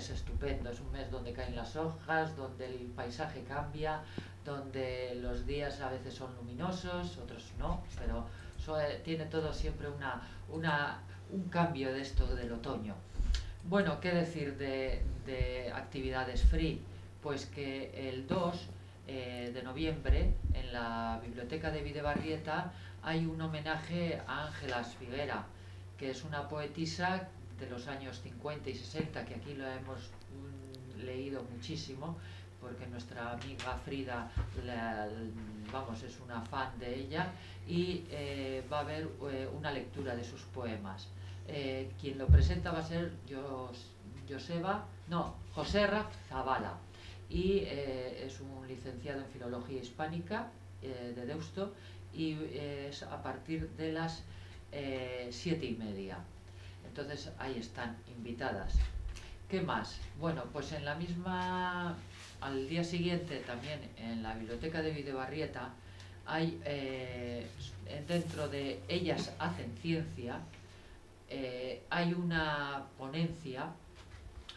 mes estupendo, es un mes donde caen las hojas, donde el paisaje cambia, donde los días a veces son luminosos, otros no, pero tiene todo siempre una, una, un cambio de esto del otoño. Bueno, ¿qué decir de, de actividades free? Pues que el 2 eh, de noviembre en la biblioteca de Videbarrieta hay un homenaje a Ángela Figuera, que es una poetisa de los años 50 y 60, que aquí lo hemos mm, leído muchísimo, porque nuestra amiga Frida, vamos, es una fan de ella, y eh, va a haber eh, una lectura de sus poemas. quien lo presenta va a ser Joseba, no, Joserra Zavala y eh, es un licenciado en Filología Hispánica eh, de Deusto y eh, es a partir de las siete y media. Entonces ahí están invitadas. ¿Qué más? Bueno, pues en la misma, al día siguiente también en la biblioteca de Videobarrieta hay dentro de Ellas hacen ciencia, hay una ponencia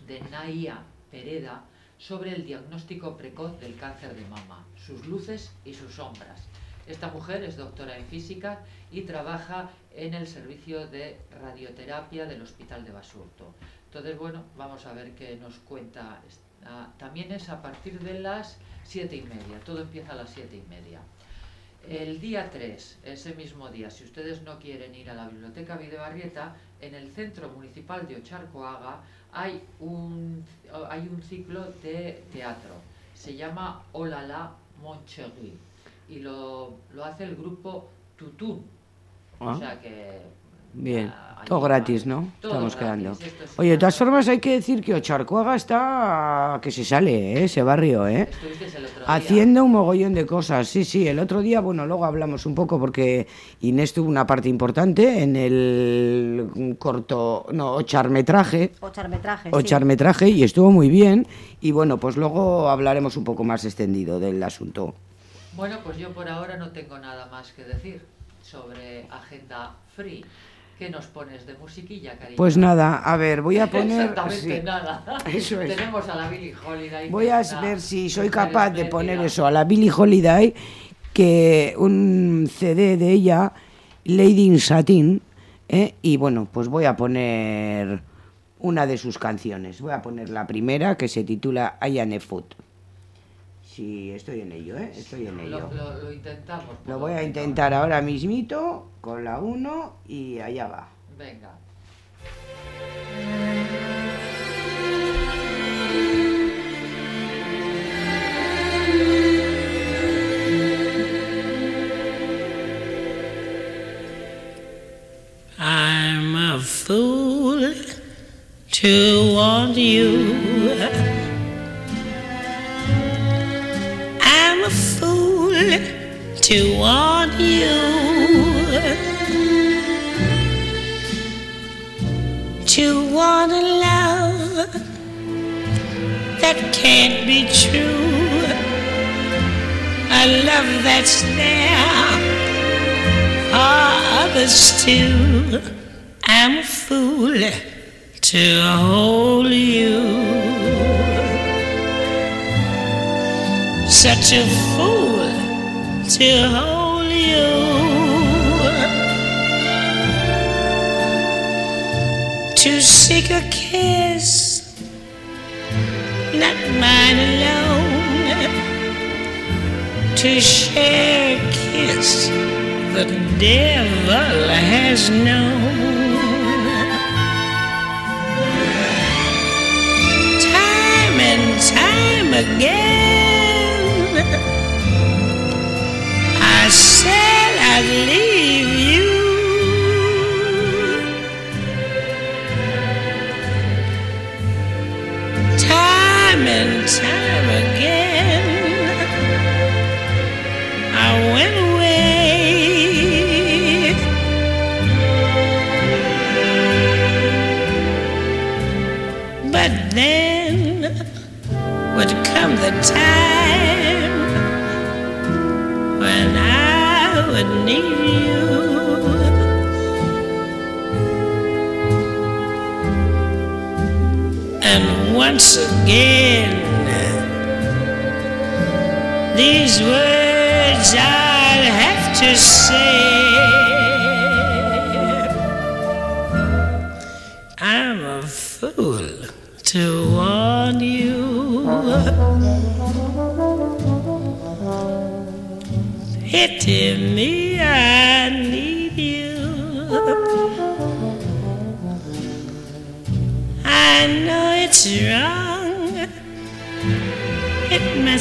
de Naia Pereda, sobre el diagnóstico precoz del cáncer de mama, sus luces y sus sombras. Esta mujer es doctora en física y trabaja en el servicio de radioterapia del Hospital de Basurto. Entonces, bueno, vamos a ver qué nos cuenta. También es a partir de las siete y media, todo empieza a las siete y media. El día 3, ese mismo día, si ustedes no quieren ir a la Biblioteca Videbarrieta, en el Centro Municipal de Ocharcoaga hay un, hay un ciclo de teatro. Se llama Olala Moncherry y lo, lo hace el grupo Tutún. O Ah. sea que Bien, ah, todo gratis, ¿no? Todo Estamos gratis, quedando. es Oye, de todas formas hay que decir que Ocharcoaga está que se sale, ¿eh? ese barrio, ¿eh? Estuvisteis el otro día. Haciendo un mogollón de cosas, sí, sí. El otro día, bueno, luego hablamos un poco porque Inés tuvo una parte importante en el corto, no, ocharmetraje, Ocharmetraje. sí. ocharmetraje y estuvo muy bien. Y bueno, pues luego hablaremos un poco más extendido del asunto. Bueno, pues yo por ahora no tengo nada más que decir sobre Agenda Free. ¿Qué nos pones de musiquilla, cariño? Pues nada, a ver, voy a poner... Exactamente sí. nada. Eso es. Tenemos a la Billie Holiday. Voy a ver si soy capaz de poner eso a la Billie Holiday, que un CD de ella, Lady in Satin, ¿eh? y bueno, pues voy a poner una de sus canciones. Voy a poner la primera que se titula I Am a Foot. Sí, estoy en ello, ¿eh? Estoy en ello. Lo, lo- lo intentamos. Lo voy a intentar ahora mismito con la 1 y allá va. Venga. I'm a fool to want you. I'm a fool to want you. To want a love that can't be true. A love that's there for others too. I'm a fool to hold you. Such a fool to hold you. To seek a kiss, not mine alone. To share a kiss the devil has known. Time and time again, I'd leave you. Time and time again, I went away. But then would come the time need you. And once again, these words I'll have to say. I'm a fool to warn you. Pity me,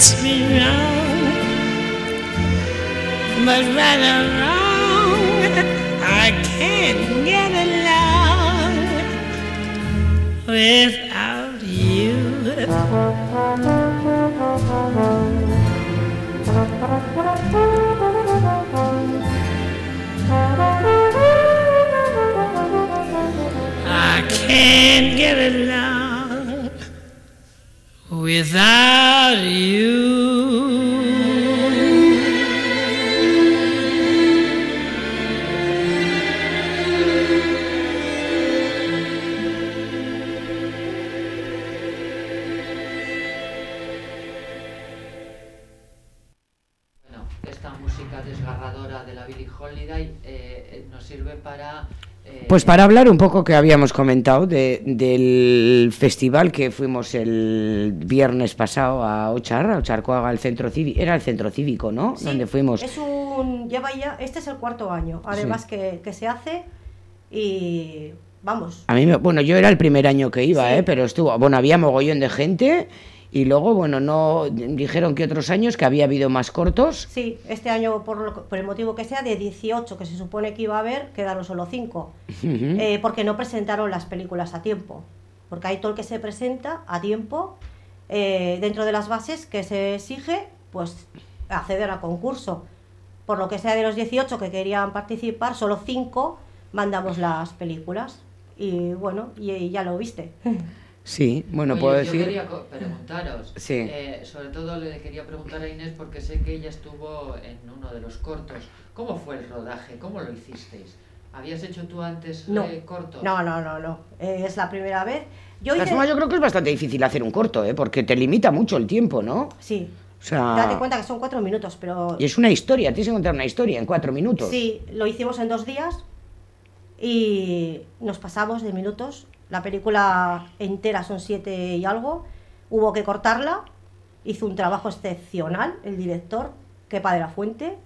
Must be wrong. But right or wrong, I can't get along without you. I can't get along without you. Pues para hablar un poco que habíamos comentado de- del festival que fuimos el viernes pasado a Ocharra, Ocharcoaga, al centro cívico, era el centro cívico, ¿no? Sí, Donde fuimos. Es un. Lleva ya. Este es el cuarto año, además que, que se hace. Y. Vamos. A mí, bueno, yo era el primer año que iba, Sí. ¿eh? Pero estuvo, bueno, había mogollón de gente y luego, bueno, no dijeron que otros años que había habido más cortos. Sí, este año, por, lo- por el motivo que sea, de 18 que se supone que iba a haber, quedaron solo 5. Ujú. porque no presentaron las películas a tiempo. Porque hay todo el que se presenta a tiempo eh, dentro de las bases que se exige, pues acceder al concurso. Por lo que sea de los 18 que querían participar, solo 5 mandamos las películas. Y bueno, y, y ya lo viste. Sí, bueno, Oye, puedo yo decir. quería co- preguntaros, Sí. eh, sobre todo le quería preguntar a Inés porque sé que ella estuvo en uno de los cortos. ¿Cómo fue el rodaje? ¿Cómo lo hicisteis? ¿Habías hecho tú antes No, eh, cortos? no, no, no, no. Eh, es la primera vez. Yo hice... yo creo que es bastante difícil hacer un corto, ¿eh? Porque te limita mucho el tiempo, ¿no? Sí. O sea, Date cuenta que son cuatro minutos, pero y es una historia, tienes que contar una historia en cuatro minutos. Sí, lo hicimos en dos días y nos pasamos de minutos. La película entera son siete y algo. Hubo que cortarla. Hizo un trabajo excepcional el director, Kepa de la Fuente,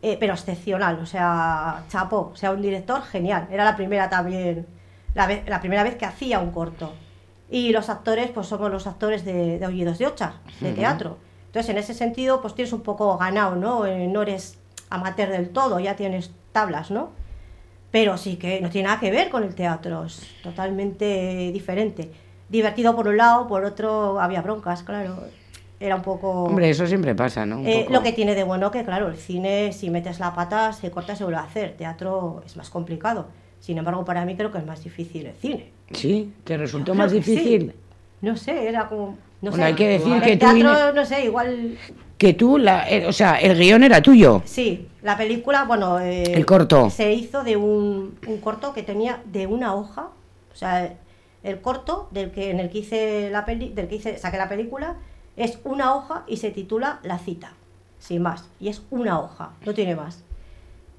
eh, pero excepcional, o sea, chapó, o sea, un director genial. Era la primera también, la, primera vez que hacía un corto. Y los actores, pues somos los actores de, de Oídos de Ochar, de teatro. Entonces, en ese sentido, pues tienes un poco ganado, ¿no? Eh, no eres amateur del todo, ya tienes tablas, ¿no? Pero sí que no tiene nada que ver con el teatro, es totalmente diferente. Divertido por un lado, por otro había broncas, claro. Era un poco... Hombre, eso siempre pasa, ¿no? Un Eh, poco. lo que tiene de bueno que, claro, el cine, si metes la pata, se corta y se vuelve a hacer. Teatro es más complicado. Sin embargo, para mí creo que es más difícil el cine. Sí, te resultó más sí. difícil. No sé, era como... No Bueno, sé, hay que decir el que tú, teatro, no sé, igual... Que tú, la, eh, o sea, el guion era tuyo. Sí, la película, bueno... eh, El corto. Se hizo de un, un corto que tenía de una hoja. O sea, el corto del que, en el que hice la peli, del que hice, saqué la película es una hoja y se titula La cita. Sin más. Y es una hoja, no tiene más.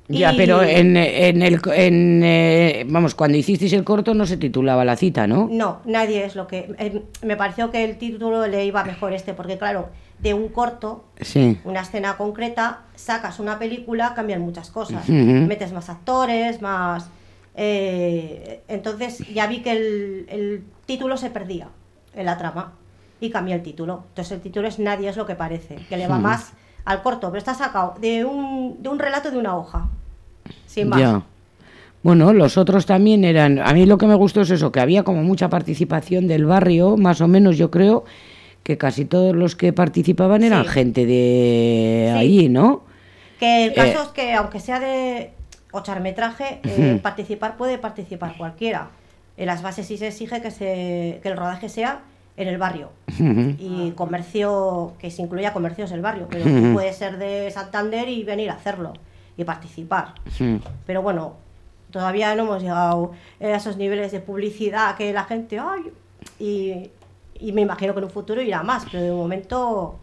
Ya, Y- pero en, en el. En, eh, vamos, cuando hicisteis el corto no se titulaba la cita, ¿no? No, nadie es lo que... eh, me pareció que el título le iba mejor este, porque claro, de un corto, Sí. una escena concreta, sacas una película, cambian muchas cosas. Metes más actores, más... eh, entonces ya vi que el, el título se perdía en la trama y cambié el título. Entonces el título es Nadie es lo que parece, que le va más al corto, pero está sacado de un, de un relato de una hoja. Sin más. Ya. Bueno, los otros también eran. A mí lo que me gustó es eso, que había como mucha participación del barrio, más o menos yo creo que casi todos los que participaban eran Sí. gente de Sí. allí, ¿no? Que el Eh, caso es que, aunque sea de ocharmetraje, eh, participar puede participar cualquiera. En las bases sí se exige que, se, que el rodaje sea en el barrio. Y comercio, que se incluya comercios del barrio, pero puede ser de Santander y venir a hacerlo y participar. Pero bueno, todavía no hemos llegado a esos niveles de publicidad que la gente, ay, y, y me imagino que en un futuro irá más, pero de momento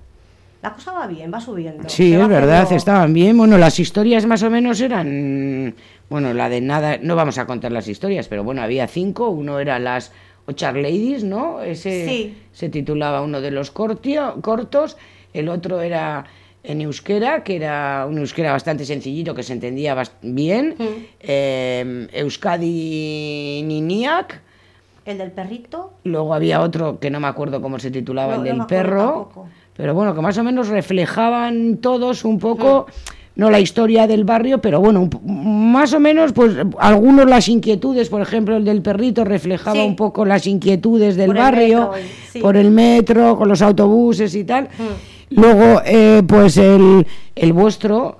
la cosa va bien, va subiendo. Sí, es verdad, haciendo- estaban bien. Bueno, las historias más o menos eran. Bueno, la de nada, no vamos a contar las historias, pero bueno, había cinco. Uno era las Ochar Ladies, ¿no? Ese Sí. se titulaba uno de los cortio- cortos. El otro era en euskera, que era un euskera bastante sencillito, que se entendía bien. Mm. Eh, Euskadi Niniak. El del perrito, Luego había otro que no me acuerdo cómo se titulaba, No, el del perro. tampoco. Pero bueno, que más o menos reflejaban todos un poco, no la historia del barrio, pero bueno, más o menos, pues algunos las inquietudes, por ejemplo, el del perrito reflejaba Sí. un poco las inquietudes del Por el barrio, metro y- sí. por el metro, con los autobuses y tal. Mm. Luego, eh, pues el, el vuestro,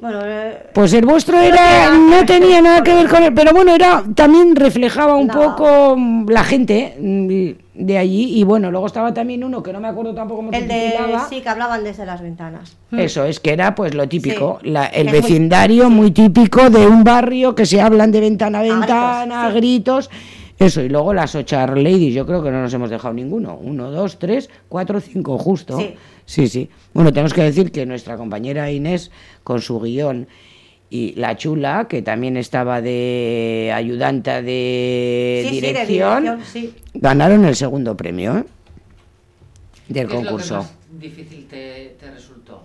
bueno, eh, pues el vuestro No era no tenía nada que ver con él, pero bueno, era también reflejaba un No. poco mm, la gente mm, de allí y bueno, luego estaba también uno que no me acuerdo tampoco cómo el de sí que hablaban desde las ventanas. Eso es que era pues lo típico, Sí, la- el muy- vecindario muy, típico de un barrio que se hablan de ventana a ventana, a sí. gritos. Eso, y luego las Ochar Ladies, yo creo que no nos hemos dejado ninguno. Uno, dos, tres, cuatro, cinco, justo. Sí. sí, sí. Bueno, tenemos que decir que nuestra compañera Inés, con su guion, y la chula, que también estaba de ayudanta de Sí, sí, de dirección, sí. ganaron el segundo premio ¿eh? del ¿Qué es lo que concurso. más difícil te, te resultó?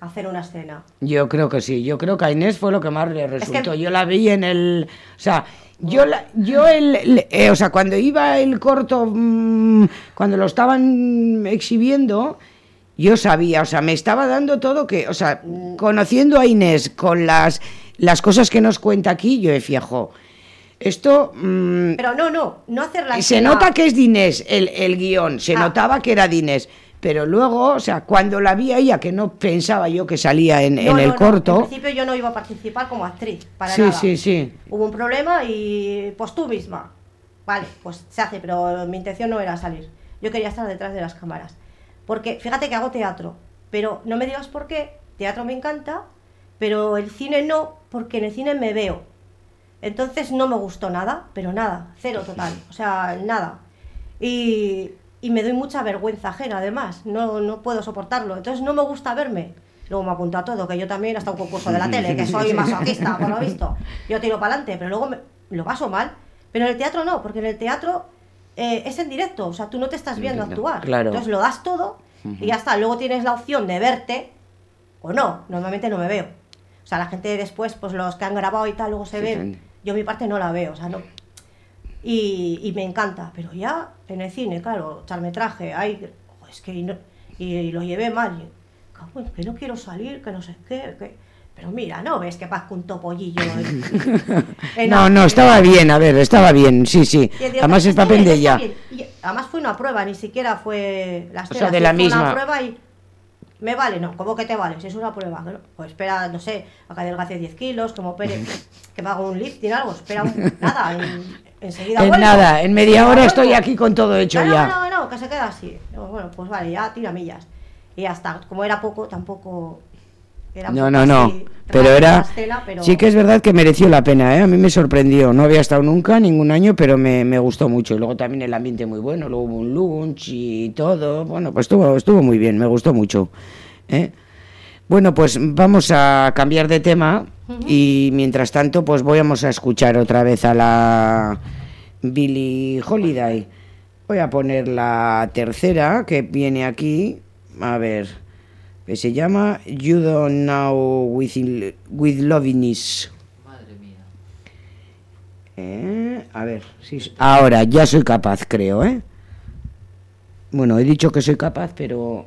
Hacer una escena. Yo creo que sí, yo creo que a Inés fue lo que más le resultó. que- Yo la vi en el, o sea, yo la, yo el, el- eh, o sea, cuando iba el corto, mm, cuando lo estaban exhibiendo, yo sabía, o sea, me estaba dando todo que, o sea, conociendo a Inés con las las cosas que nos cuenta aquí, yo decía, jo, esto mm, Pero no, no, no hacer la se nota que es de Inés el, el guion, se Ah. notaba que era de Inés. Pero luego, o sea, cuando la vi a ella, que no pensaba yo que salía en, No, en no, el no, corto. En principio yo no iba a participar como actriz, para sí, nada. sí, sí. Hubo un problema y pues tú misma. Vale, pues se hace, pero mi intención no era salir. Yo quería estar detrás de las cámaras. Porque fíjate que hago teatro, pero no me digas por qué, teatro me encanta, pero el cine no, porque en el cine me veo. Entonces no me gustó nada, pero nada, cero total, o sea, nada. Y, y me doy mucha vergüenza ajena, además, no, no puedo soportarlo. Entonces no me gusta verme. Luego me apunto a todo, que yo también hasta un concurso de la tele, que soy masoquista, por lo visto. Yo tiro para adelante, pero luego me, lo paso mal. Pero en el teatro no, porque en el teatro eh, es en directo, o sea, tú no te estás viendo Entiendo, actuar. claro. Entonces lo das todo y ya está. Luego tienes la opción de verte o no. Normalmente no me veo. O sea, la gente después, pues los que han grabado y tal, luego se Sí, ven. Yo mi parte no la veo, o sea, no. Y, y me encanta, pero ya en el cine, claro, charmetraje, hay, es que y, no- y- y lo llevé mal, y, en que no quiero salir, que no sé qué, que- pero mira, no ves que pasco un topollillo. en No, no, estaba bien, a ver, estaba bien, sí, sí. el Además es "Está papel de ella. bien". Y además fue una prueba, ni siquiera fue la O sea, de la misma. una prueba y me vale, no, ¿cómo que te vale? Si es una prueba, no, pues espera, no sé, a que adelgace 10 kilos, como Pérez, que me haga un lifting, algo, espera, un- nada, en- enseguida En vuelvo. nada, en media hora estoy aquí con todo hecho No, ya. No, no, no, que se queda así. No, bueno, pues vale, ya tira millas. Y ya está. Como era poco, tampoco. Era No, no, no. así, Pero era. pero- Sí que es verdad que mereció la pena, ¿eh? A mí me sorprendió. No había estado nunca, ningún año, pero me, me gustó mucho. Y luego también el ambiente muy bueno. Luego hubo un lunch y todo. Bueno, pues estuvo, estuvo muy bien, me gustó mucho. ¿eh? Bueno, pues vamos a cambiar de tema. Y mientras tanto, pues vamos a escuchar otra vez a la Billie Holiday. Voy a poner la tercera que viene aquí. A ver. Que se llama You Don't Know With, with Lovingness. Madre mía. Eh, a ver, sí, ahora ya soy capaz, creo, ¿eh? Bueno, he dicho que soy capaz, pero...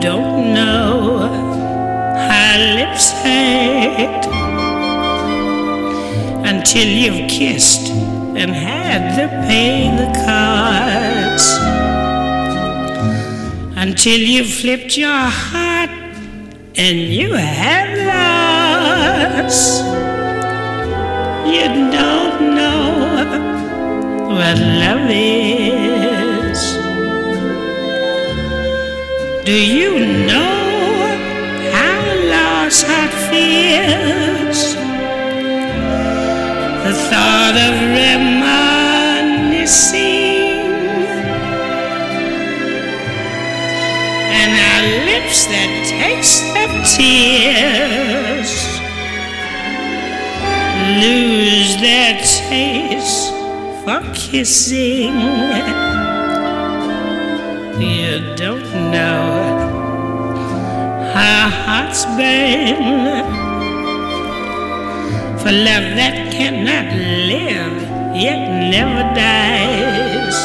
Don't know how lips hurt until you've kissed and had to pay the cards. Until you've flipped your heart and you have lost. You don't know what love is. Do you know how lost heart feels? The thought of reminiscing and our lips that taste of tears lose their taste for kissing. You don't know how hearts burn for love that cannot live yet never dies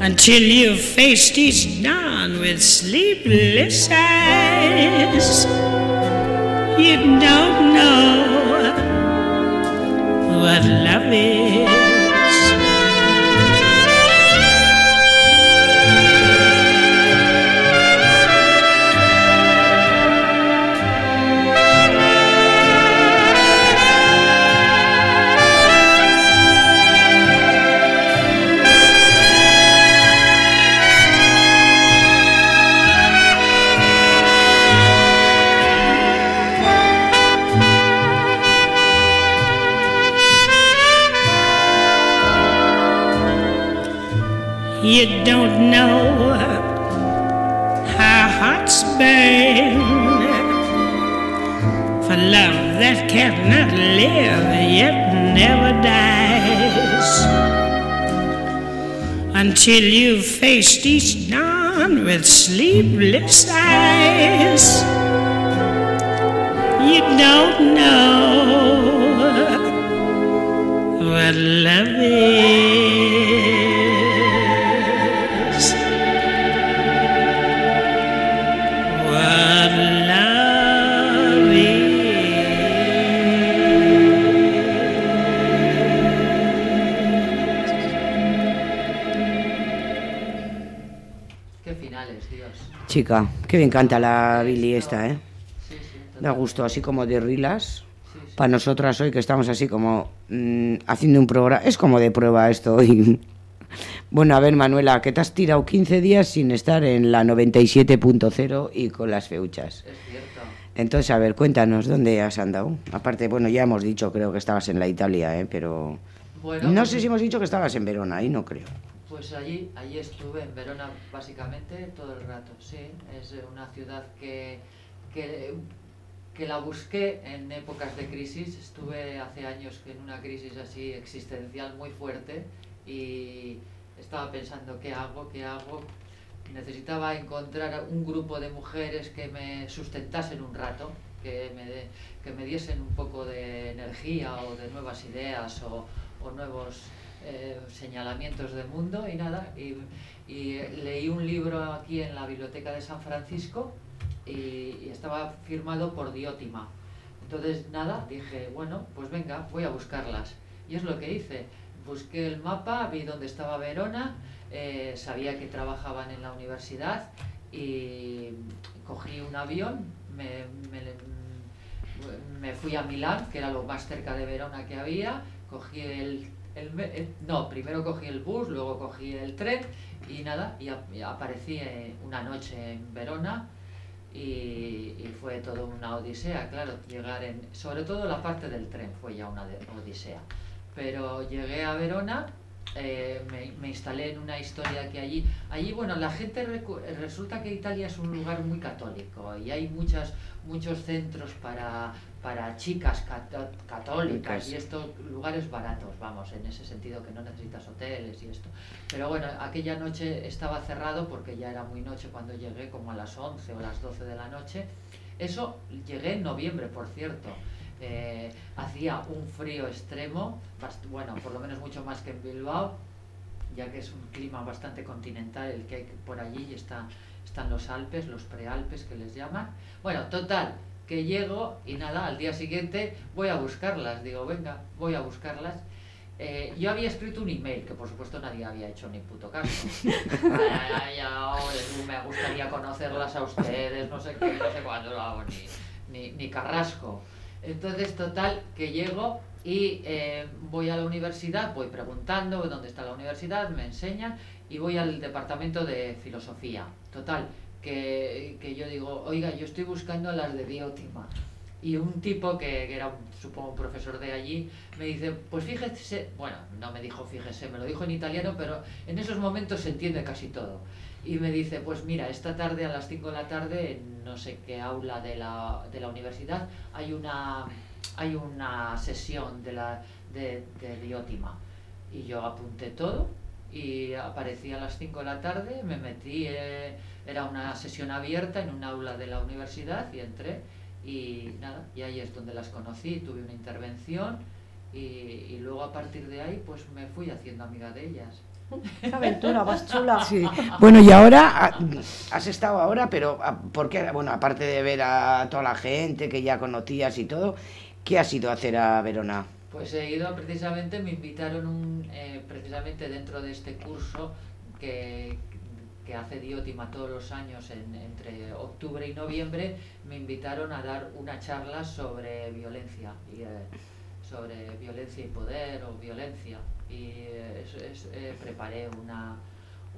until you've faced each dawn with sleepless eyes. You don't know what love is. Chica, qué bien canta la Billy esta, ¿eh? Da gusto, así como de rilas. Para nosotras hoy que estamos así como mm, haciendo un programa. Es como de prueba esto hoy. Bueno, a ver, Manuela, que te has tirado 15 días sin estar en la 97.0 y con las feuchas. Es cierto. Entonces, a ver, cuéntanos, ¿dónde has andado? Aparte, bueno, ya hemos dicho, creo que estabas en la Italia, ¿eh? Pero... Bueno, no pues- sé si hemos dicho que estabas en Verona, ahí no creo. Pues allí, allí estuve en Verona básicamente todo el rato, sí. Es una ciudad que, que, que la busqué en épocas de crisis. Estuve hace años en una crisis así existencial muy fuerte y estaba pensando qué hago, qué hago. Necesitaba encontrar un grupo de mujeres que me sustentasen un rato, que me, de- que me diesen un poco de energía o de nuevas ideas o, o nuevos eh, señalamientos del mundo y nada. Y, leí un libro aquí en la Biblioteca de San Francisco y, y estaba firmado por Diótima. Entonces, nada, dije, bueno, pues venga, voy a buscarlas. Y es lo que hice. Busqué el mapa, vi dónde estaba Verona, eh, sabía que trabajaban en la universidad y cogí un avión, me, me- me fui a Milán, que era lo más cerca de Verona que había, cogí el, el me- eh, no, primero cogí el bus, luego cogí el tren y nada, y, ap- y aparecí eh, una noche en Verona y, fue todo una odisea, claro, llegar en, sobre todo la parte del tren fue ya una odisea, pero llegué a Verona eh, me, instalé en una historia que allí, allí bueno, la gente resulta que Italia es un lugar muy católico y hay muchas, muchos centros para, para chicas cató- católicas y estos lugares baratos, vamos, en ese sentido que no necesitas hoteles y esto. Pero bueno, aquella noche estaba cerrado porque ya era muy noche cuando llegué, como a las 11 o las 12 de la noche. Eso llegué en noviembre, por cierto. Eh, hacía un frío extremo, bueno, por lo menos mucho más que en Bilbao, ya que es un clima bastante continental el que hay por allí y está, están los Alpes, los prealpes que les llaman. Bueno, total, que llego y nada, al día siguiente voy a buscarlas, digo, venga, voy a buscarlas. Eh, yo había escrito un email, que por supuesto nadie había hecho ni puto caso. Me gustaría conocerlas a ustedes, no sé qué, no sé cuándo lo hago, ni, ni, ni carrasco. Entonces, total, que llego y eh, voy a la universidad, voy preguntando dónde está la universidad, me enseñan y voy al departamento de filosofía. Total, que, que yo digo, oiga, yo estoy buscando las de Biótima. Y un tipo que, que era, supongo, un profesor de allí, me dice, pues fíjese, bueno, no me dijo fíjese, me lo dijo en italiano, pero en esos momentos se entiende casi todo. Y me dice, pues mira, esta tarde a las 5 de la tarde, no sé qué aula de la, de la universidad, hay una, hay una sesión de, la, de, de. Y yo apunté todo y aparecí a las 5 de la tarde, me metí, eh, era una sesión abierta en un aula de la universidad y entré y nada, y ahí es donde las conocí, tuve una intervención y, y luego a partir de ahí pues me fui haciendo amiga de ellas. Qué aventura más chula. Sí. Bueno, y ahora ah, has estado ahora, pero ah, ¿por qué? Bueno, aparte de ver a toda la gente que ya conocías y todo, ¿qué has ido a hacer a Verona? Pues he ido precisamente, me invitaron un, eh, precisamente dentro de este curso que, que hace Diótima todos los años en- entre octubre y noviembre, me invitaron a dar una charla sobre violencia, y, eh, sobre violencia y poder o violencia. Y eh, es- es- eh, preparé una,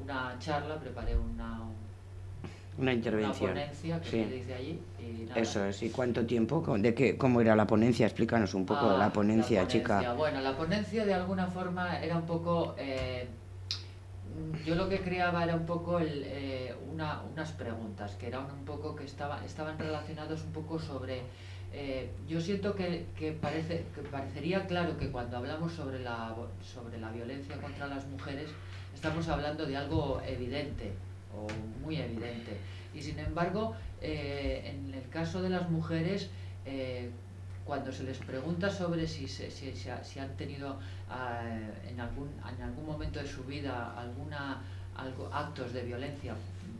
una charla, preparé una, una intervención. ponencia que Sí. se dice allí. Y nada. Eso es. ¿Y cuánto tiempo? ¿Con- ¿De qué? ¿Cómo era la ponencia? Explícanos un poco de Ah, la ponencia, chica. Bueno, la ponencia de alguna forma era un poco... eh, yo lo que creaba era un poco el, eh, una- unas preguntas, que eran un poco que estaba, estaban relacionados un poco sobre... eh, yo siento que, que parece, que parecería claro que cuando hablamos sobre la, sobre la violencia contra las mujeres estamos hablando de algo evidente o muy evidente. Y sin embargo, eh, en el caso de las mujeres, eh, cuando se les pregunta sobre si, si, si ha- si han tenido ah, en, algún, en algún momento de su vida alguna, actos de violencia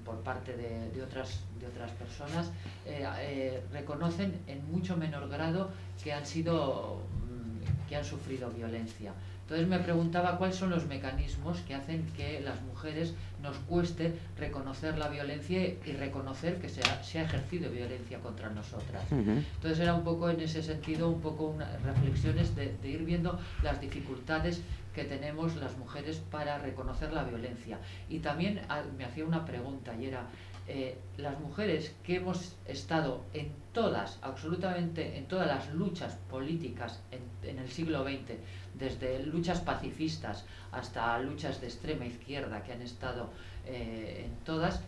por parte de, de otras, de otras personas, eh, reconocen en mucho menor grado que han sido mm, que han sufrido violencia. Entonces me preguntaba cuáles son los mecanismos que hacen que las mujeres nos cueste reconocer la violencia y reconocer que se ha, se ha ejercido violencia contra nosotras. Entonces era un poco en ese sentido, un poco unas reflexiones de, de ir viendo las dificultades que tenemos las mujeres para reconocer la violencia. Y también ah, me hacía una pregunta y era, eh, las mujeres que hemos estado en todas, absolutamente en todas las luchas políticas en, en el siglo XX, desde luchas pacifistas hasta luchas de extrema izquierda que han estado eh, en todas,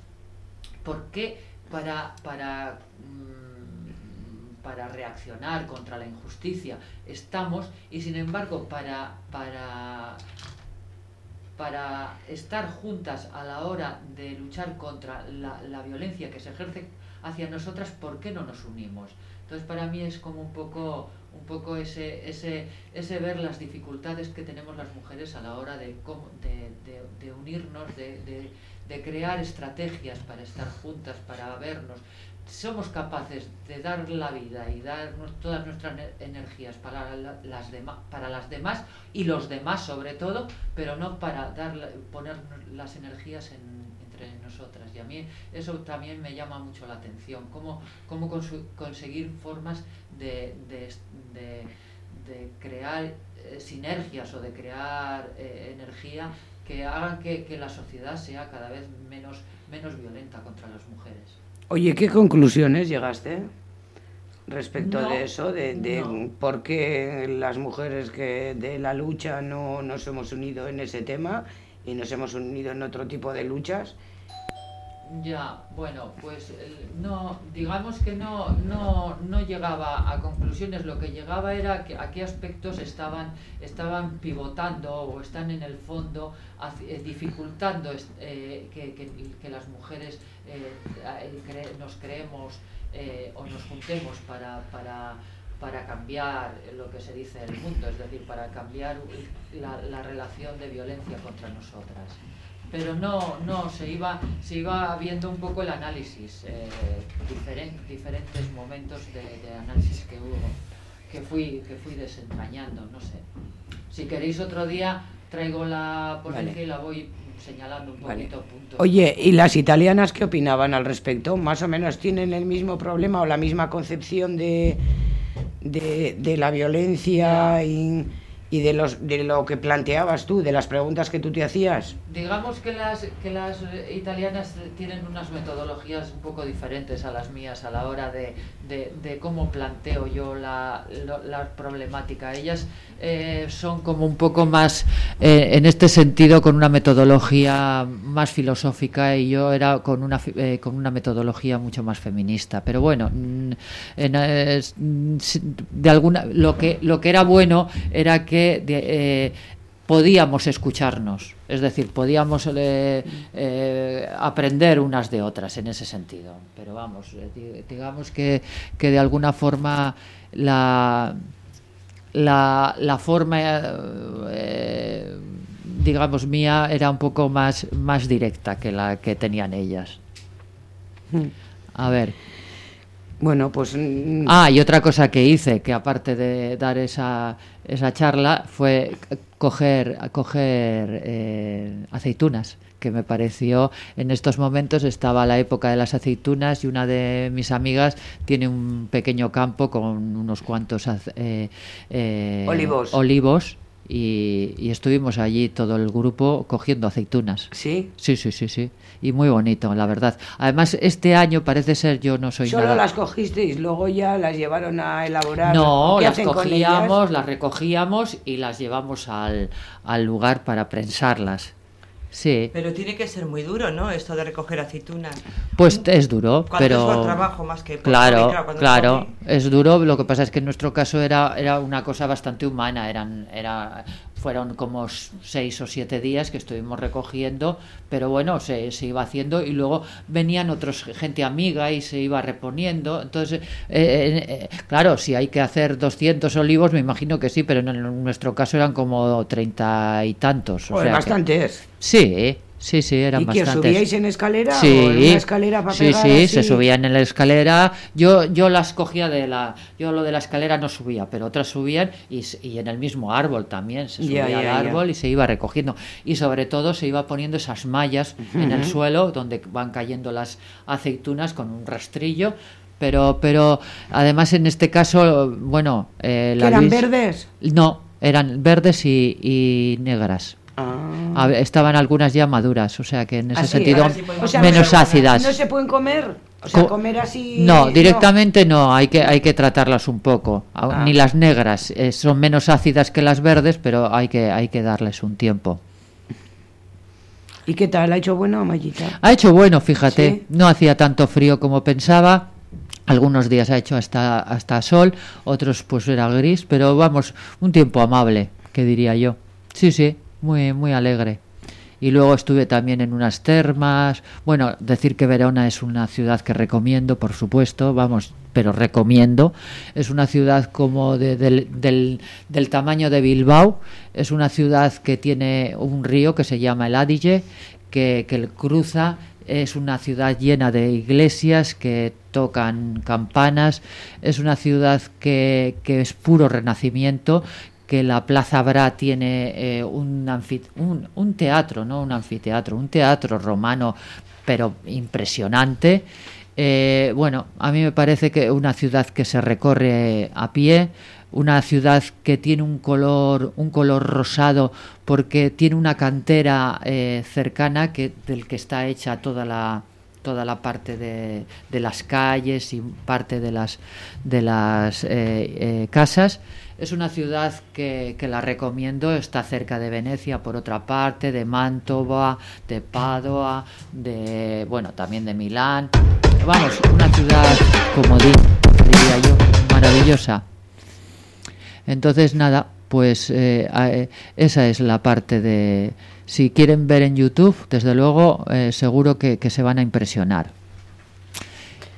¿por qué para, para, mm, para reaccionar contra la injusticia estamos y sin embargo para, para, para estar juntas a la hora de luchar contra la, la violencia que se ejerce hacia nosotras, ¿por qué no nos unimos? Entonces para mí es como un poco, un poco ese, ese, ese ver las dificultades que tenemos las mujeres a la hora de, de, de- de unirnos, de, de- crear estrategias para estar juntas, para vernos. Somos capaces de dar la vida y dar todas nuestras ener- energías para, la- las dema- para las demás y los demás sobre todo, pero no para dar, poner las energías en- entre nosotras. Y a mí eso también me llama mucho la atención, cómo, cómo conseguir formas de, de, de- de crear eh, sinergias o de crear eh, energía que hagan que, que la sociedad sea cada vez menos, menos violenta contra las mujeres. Oye, ¿qué conclusiones llegaste? respecto No, de eso, de, de no. por qué las mujeres que de la lucha no nos hemos unido en ese tema y nos hemos unido en otro tipo de luchas. Ya, bueno, pues el- no, digamos que no, no, no llegaba a conclusiones, lo que llegaba era que a qué aspectos estaban, estaban pivotando o están en el fondo eh, dificultando eh, que, que- que las mujeres eh, eh, nos creemos eh, o nos juntemos para, para, para cambiar lo que se dice el mundo, es decir, para cambiar la, la relación de violencia contra nosotras pero no, no, se iba, se iba viendo un poco el análisis, eh, diferen- diferentes momentos de, de análisis que hubo, que fui, que fui desentrañando, no sé. Si queréis otro día, traigo la ponencia Vale. y la voy señalando un Vale. poquito puntos. Oye, ¿y las italianas qué opinaban al respecto? ¿Más o menos tienen el mismo problema o la misma concepción de, de, de la violencia y, y de, los, de lo que planteabas tú, de las preguntas que tú te hacías? Digamos que las, que las eh, italianas tienen unas metodologías un poco diferentes a las mías a la hora de, de- cómo planteo yo la, la problemática. Ellas eh, son como un poco más, eh, en este sentido, con una metodología más filosófica y yo era con una, eh, con una metodología mucho más feminista. Pero bueno, mm, en, eh, mm, de alguna, lo, que, lo que era bueno era que eh, podíamos escucharnos, es decir, podíamos eh, eh, aprender unas de otras en ese sentido. Pero vamos, di- digamos que, que de alguna forma la, la, la forma, eh, digamos, mía era un poco más, más directa que la que tenían ellas. A ver. Bueno, pues... mm, Ah, y otra cosa que hice, que aparte de dar esa, esa charla, fue coger, coger eh, aceitunas, que me pareció, en estos momentos estaba la época de las aceitunas y una de mis amigas tiene un pequeño campo con unos cuantos eh, eh, Olivos. olivos y, y estuvimos allí todo el grupo cogiendo aceitunas. ¿Sí? Sí, sí, sí, sí. Y muy bonito, la verdad. Además, este año parece ser, yo no soy Solo nada... las cogisteis, luego ya las llevaron a elaborar. No, ¿Qué las cogíamos, las recogíamos y las llevamos al, al lugar para prensarlas. Sí, Pero tiene que ser muy duro, ¿no? Esto de recoger aceitunas. pues es duro, Cuando pero... es trabajo más que Claro, claro, hobby. es duro. Lo que pasa es que en nuestro caso era, era una cosa bastante humana. Eran, era, fueron como seis o siete días que estuvimos recogiendo, pero bueno, se, se iba haciendo y luego venían otros gente amiga y se iba reponiendo. Entonces, eh, eh, eh, claro, si hay que hacer 200 olivos, me imagino que sí, pero en nuestro caso eran como treinta y tantos. o Joder, sea que- bastante es. Sí, sí, sí, eran ¿Y que os bastantes. subíais en escalera Sí, o en una escalera para sí, pegar sí, así? se subían en la escalera. Yo, yo las cogía de la, yo lo de la escalera no subía, pero otras subían y, y en el mismo árbol también se subía al árbol y se iba recogiendo y sobre todo se iba poniendo esas mallas en el suelo donde van cayendo las aceitunas con un rastrillo. Pero, pero además en este caso, bueno, eh, ¿Que eran Luis- verdes? No, eran verdes y, y negras. Ah. Estaban algunas ya maduras, o sea que en ese Así, sentido ahora sí podemos O sea, menos ácidas. ¿No se pueden comer? O sea, Co- comer así... No, directamente no, hay que hay que tratarlas un poco. A- Ah. Ni las negras eh, son menos ácidas que las verdes, pero hay que hay que darles un tiempo. ¿Y qué tal? ¿Ha hecho bueno, Mayita? Ha hecho bueno, fíjate, Sí. no hacía tanto frío como pensaba. Algunos días ha hecho hasta hasta sol, otros pues era gris, pero vamos, un tiempo amable, que diría yo. Sí, sí, muy muy alegre. Y luego estuve también en unas termas. Bueno, decir que Verona es una ciudad que recomiendo, por supuesto, vamos, pero recomiendo. Es una ciudad como de- del, del- del tamaño de Bilbao. Es una ciudad que tiene un río que se llama el Adige, que, que cruza. Es una ciudad llena de iglesias que tocan campanas. Es una ciudad que, que es puro renacimiento que la Plaza Bra tiene eh, un, teatro, no un anfiteatro, un teatro romano, pero impresionante. Eh, bueno, a mí me parece que una ciudad que se recorre a pie, una ciudad que tiene un color, un color rosado, porque tiene una cantera eh, cercana que, del que está hecha toda la, toda la parte de, de las calles y parte de las, de las casas. Es una ciudad que, que la recomiendo, está cerca de Venecia por otra parte, de Mantova, de Padua, de bueno también de Milán. Vamos, una ciudad como diría yo, maravillosa. Entonces nada, pues eh, eh, esa es la parte de... Si quieren ver en YouTube, desde luego, eh, seguro que, que se van a impresionar.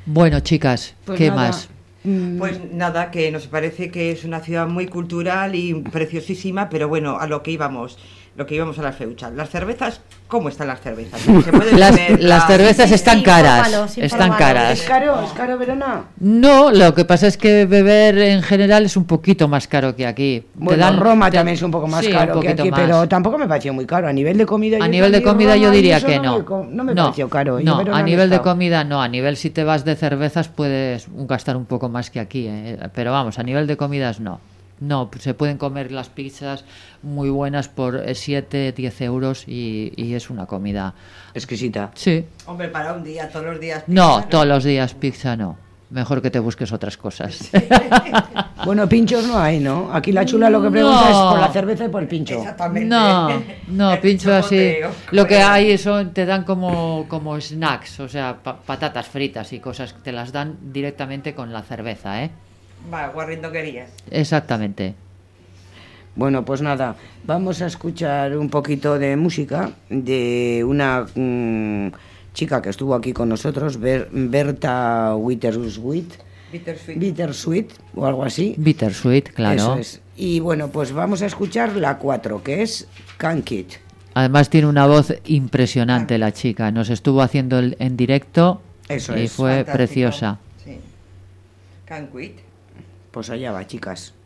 Bueno, chicas, Pues ¿qué nada, más? Mm, Pues nada, que nos parece que es una ciudad muy cultural y preciosísima, pero bueno, a lo que íbamos, lo que íbamos a las feuchas. Las cervezas, ¿cómo están las cervezas? ¿Se pueden Las, cervezas están caras. Están infórmanos. ¿Es caras. caro? ¿Es caro, Verona? No, lo que pasa es que beber en general es un poquito más caro que aquí. Te Bueno, dan- Roma te- también es un poco más sí, caro que aquí, más. pero tampoco me pareció muy caro. A nivel de comida... A yo nivel de comida yo Roma diría que no no. me co- No me pareció caro. Yo No, a nivel de comida no. A nivel si te vas de cervezas puedes gastar un poco más que aquí. eh, Pero vamos, a nivel de comidas no. No, pues se pueden comer las pizzas muy buenas por 7, 10 euros y, y es una comida. Exquisita. Sí. Hombre, para un día, todos los días. No, pizza, todos los días pizza no. Mejor que te busques otras cosas. Bueno, pinchos no hay, ¿no? Aquí la chula lo que pregunta No. es por la cerveza y por el pincho. Exactamente. No, no, pincho así. Lo que hay son, te dan como, como snacks, o sea, pa- patatas fritas y cosas, te las dan directamente con la cerveza, ¿eh? Va, guarrindoquerías. Exactamente. Bueno, pues nada, vamos a escuchar un poquito de música de una mm, chica que estuvo aquí con nosotros, Ber- Berta Wittersweet, Bittersweet. Bittersweet o algo así. Bittersweet, claro. Eso es. Y bueno, pues vamos a escuchar la 4, que es Can Kid. Además tiene una voz impresionante la chica. Nos estuvo haciendo el- en directo Eso y es. fue Fantástico. preciosa. Sí. Quit. Pues allá va, chicas.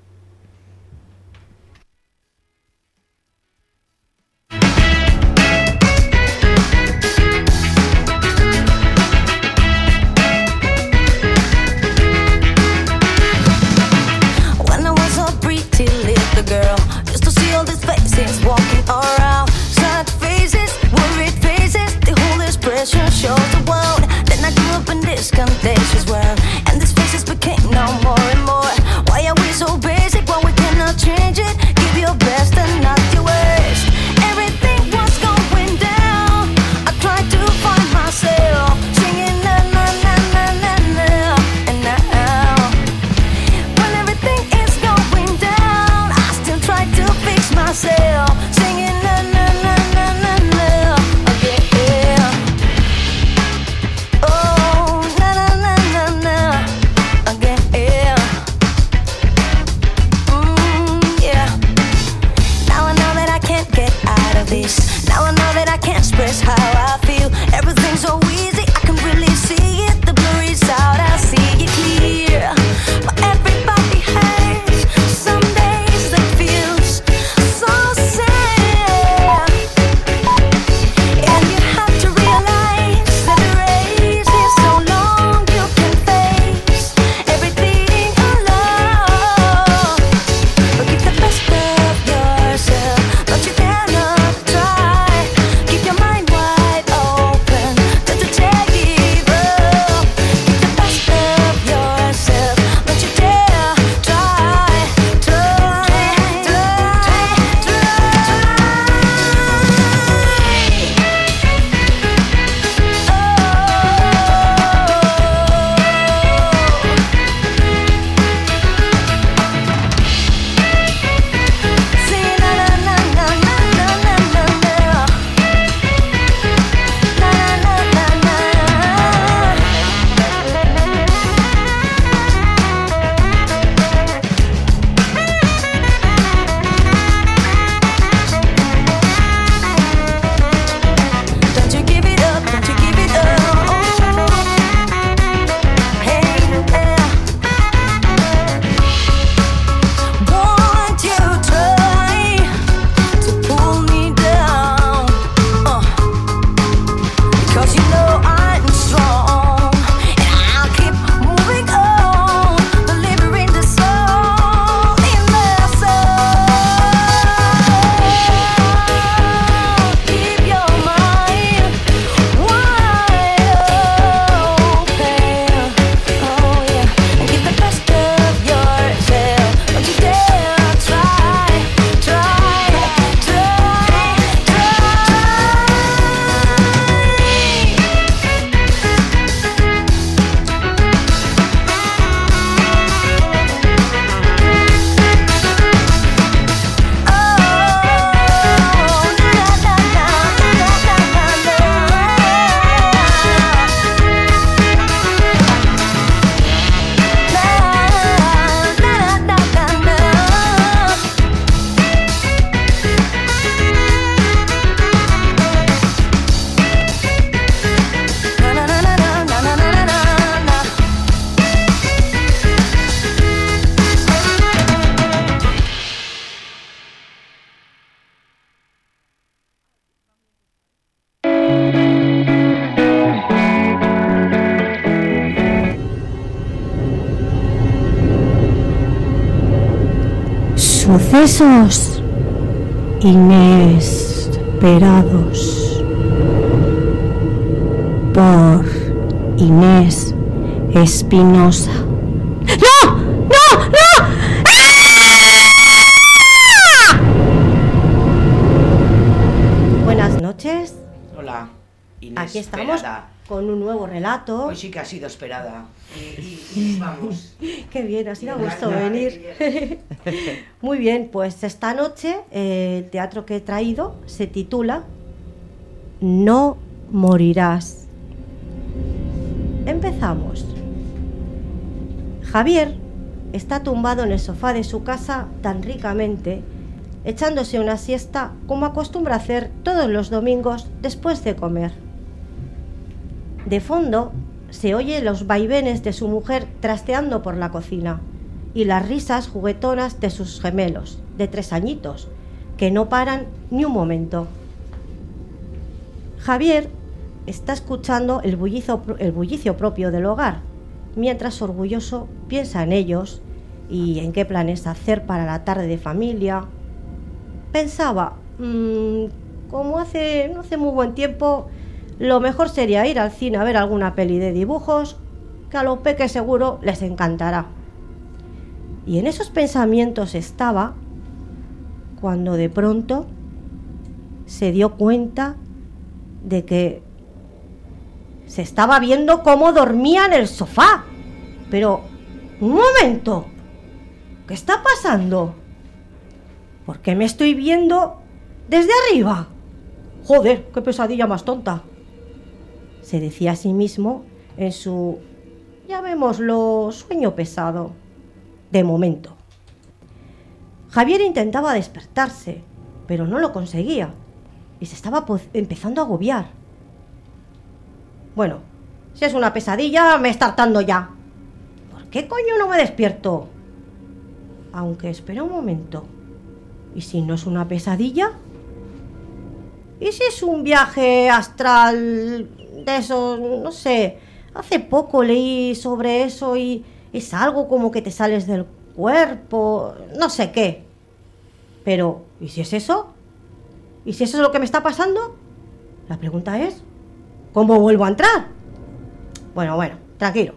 Sucesos inesperados por Inés Espinosa. ¡No! ¡No! ¡No! ¡Ah! Buenas noches. Hola, Inés. Aquí estamos con un nuevo relato. Hoy sí que ha sido esperada. Y vamos. Qué bien, ha sido a Ya, gusto venir. Muy bien, pues esta noche eh, el teatro que he traído se titula No morirás. Empezamos. Javier está tumbado en el sofá de su casa tan ricamente, echándose una siesta como acostumbra hacer todos los domingos después de comer. De fondo se oye los vaivenes de su mujer trasteando por la cocina y las risas juguetonas de sus gemelos, de tres añitos, que no paran ni un momento. Javier está escuchando el bullicio, el bullicio propio del hogar, mientras orgulloso piensa en ellos y en qué planes hacer para la tarde de familia. Pensaba, "Mm, como hace no hace muy buen tiempo, lo mejor sería ir al cine a ver alguna peli de dibujos, que a los peques seguro les encantará. Y en esos pensamientos estaba cuando de pronto se dio cuenta de que se estaba viendo cómo dormía en el sofá. Pero, un momento, ¿qué está pasando? ¿Por qué me estoy viendo desde arriba? Joder, qué pesadilla más tonta. Se decía a sí mismo en su, llamémoslo, sueño pesado. De momento. Javier intentaba despertarse, pero no lo conseguía y se estaba empezando a agobiar. Bueno, si es una pesadilla, me está hartando ya. ¿Por qué coño no me despierto? Aunque espera un momento. ¿Y si no es una pesadilla? ¿Y si es un viaje astral de esos, no sé? Hace poco leí sobre eso y es algo como que te sales del cuerpo, no sé qué. Pero, ¿y si es eso? ¿Y si eso es lo que me está pasando? La pregunta es, ¿cómo vuelvo a entrar? Bueno, bueno, tranquilo,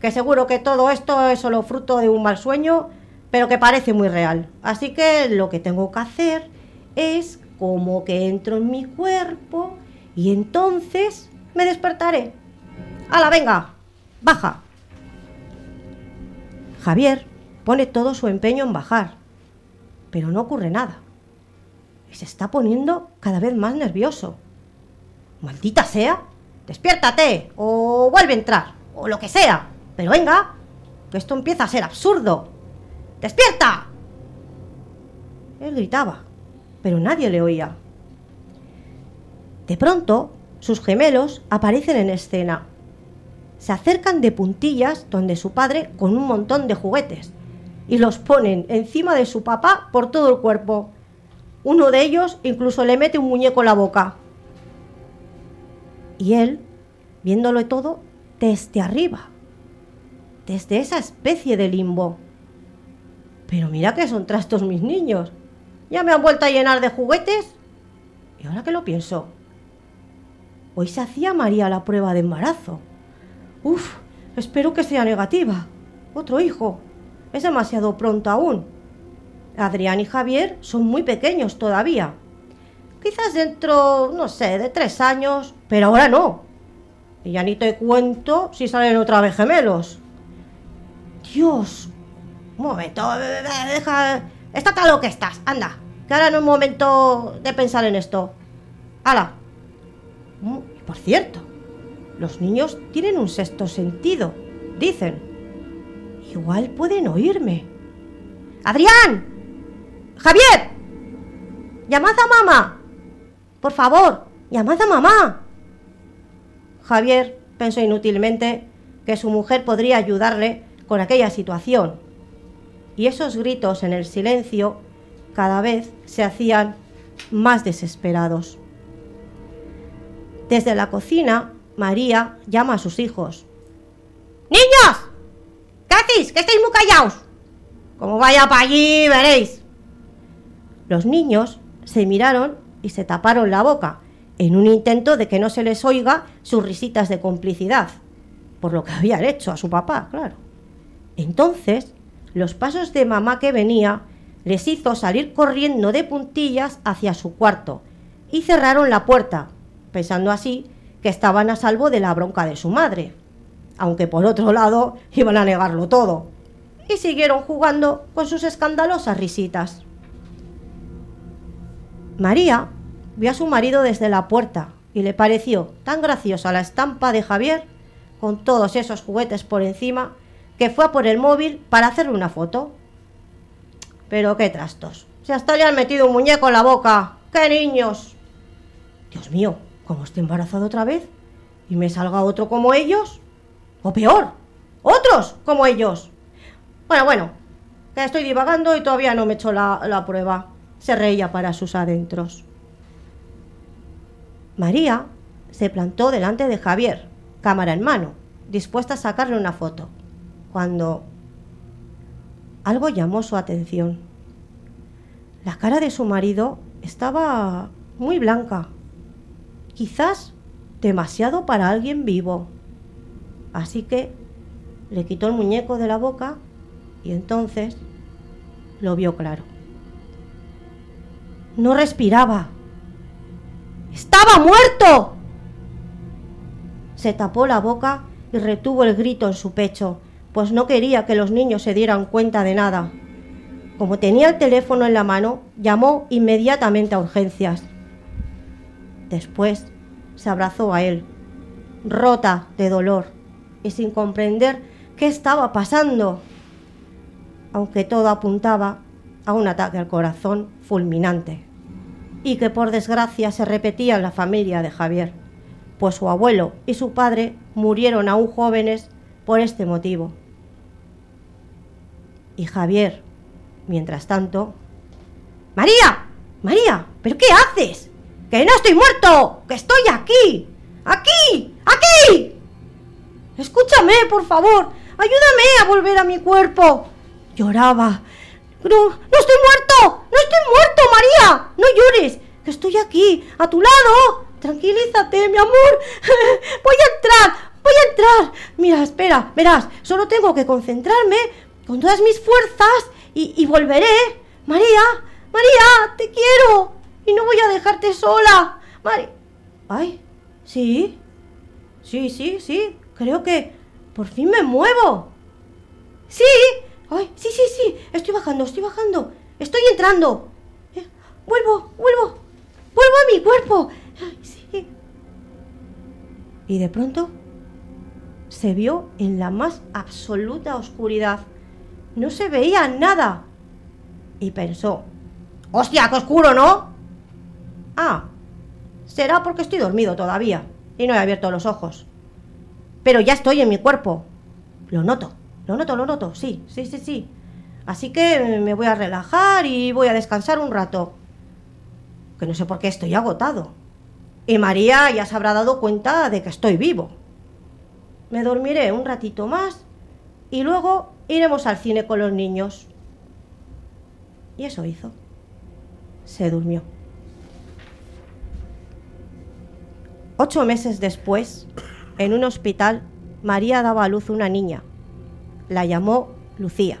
que seguro que todo esto es solo fruto de un mal sueño, pero que parece muy real. Así que lo que tengo que hacer es como que entro en mi cuerpo y entonces me despertaré. ¡Hala, venga! ¡Baja! Javier pone todo su empeño en bajar, pero no ocurre nada. Y se está poniendo cada vez más nervioso. ¡Maldita sea! ¡Despiértate! O vuelve a entrar. O lo que sea. Pero venga, que esto empieza a ser absurdo. ¡Despierta! Él gritaba, pero nadie le oía. De pronto, sus gemelos aparecen en escena. Se acercan de puntillas donde su padre con un montón de juguetes y los ponen encima de su papá por todo el cuerpo. Uno de ellos incluso le mete un muñeco en la boca. Y él, viéndolo todo desde arriba, desde esa especie de limbo. Pero mira que son trastos mis niños. Ya me han vuelto a llenar de juguetes. Y ahora que lo pienso, hoy se hacía María la prueba de embarazo. Uf, espero que sea negativa. Otro hijo. Es demasiado pronto aún. Adrián y Javier son muy pequeños todavía. Quizás dentro, no sé, de tres años, pero ahora no. Y ya ni te cuento si salen otra vez gemelos. Dios. Un momento, eh, eh, deja. Estate a lo que estás, anda. Que ahora no es momento de pensar en esto. ¡Hala! Cierto, los niños tienen un sexto sentido, dicen. Igual pueden oírme. ¡Adrián! ¡Javier! ¡Llamad a mamá! Por favor, llamad a mamá. Javier pensó inútilmente que su mujer podría ayudarle con aquella situación. Y esos gritos en el silencio cada vez se hacían más desesperados. Desde la cocina, María llama a sus hijos. ¡Niños! ¿Qué hacéis? Que estáis muy callados. Como vaya para allí, veréis. Los niños se miraron y se taparon la boca, en un intento de que no se les oiga sus risitas de complicidad, por lo que habían hecho a su papá, claro. Entonces, los pasos de mamá que venía les hizo salir corriendo de puntillas hacia su cuarto y cerraron la puerta, pensando así que estaban a salvo de la bronca de su madre, aunque por otro lado iban a negarlo todo, y siguieron jugando con sus escandalosas risitas. María vio a su marido desde la puerta y le pareció tan graciosa la estampa de Javier, con todos esos juguetes por encima, que fue a por el móvil para hacerle una foto. Pero qué trastos. Si hasta le han metido un muñeco en la boca. ¡Qué niños! Dios mío, ¿cómo estoy embarazado otra vez? ¿Y me salga otro como ellos? O peor, otros como ellos. Bueno, bueno, que estoy divagando y todavía no me he hecho la, la prueba. Se reía para sus adentros. María se plantó delante de Javier, cámara en mano, dispuesta a sacarle una foto, cuando algo llamó su atención. La cara de su marido estaba muy blanca, quizás demasiado para alguien vivo. Así que le quitó el muñeco de la boca y entonces lo vio claro. No respiraba. ¡Estaba muerto! Se tapó la boca y retuvo el grito en su pecho, pues no quería que los niños se dieran cuenta de nada. Como tenía el teléfono en la mano, llamó inmediatamente a urgencias. Después se abrazó a él, rota de dolor y sin comprender qué estaba pasando, aunque todo apuntaba a un ataque al corazón fulminante y que por desgracia se repetía en la familia de Javier, pues su abuelo y su padre murieron aún jóvenes por este motivo. Y Javier, mientras tanto, María, María, ¿pero qué haces? Que no estoy muerto, que estoy aquí, aquí, aquí. Escúchame, por favor, ayúdame a volver a mi cuerpo. Lloraba, no, no estoy muerto, no estoy muerto, María. No llores, que estoy aquí, a tu lado. Tranquilízate, mi amor. Voy a entrar, voy a entrar. Mira, espera, verás, solo tengo que concentrarme con todas mis fuerzas y, y volveré. María, María, te quiero. Y no voy a dejarte sola. María. Ay, sí. Sí, sí, sí. Creo que por fin me muevo. Sí, Ay, sí, sí, sí. Estoy bajando, estoy bajando. Estoy entrando. Eh, vuelvo, vuelvo. Vuelvo a mi cuerpo. Y de pronto se vio en la más absoluta oscuridad. No se veía nada. Y pensó, ¡hostia, qué oscuro, ¿no? Ah, será porque estoy dormido todavía y no he abierto los ojos. Pero ya estoy en mi cuerpo. Lo noto. Lo noto, lo noto, sí, sí, sí, sí. Así que me voy a relajar y voy a descansar un rato. Que no sé por qué estoy agotado. Y María ya se habrá dado cuenta de que estoy vivo. Me dormiré un ratito más y luego iremos al cine con los niños. Y eso hizo. Se durmió. Ocho meses después, en un hospital, María daba a luz una niña, la llamó Lucía.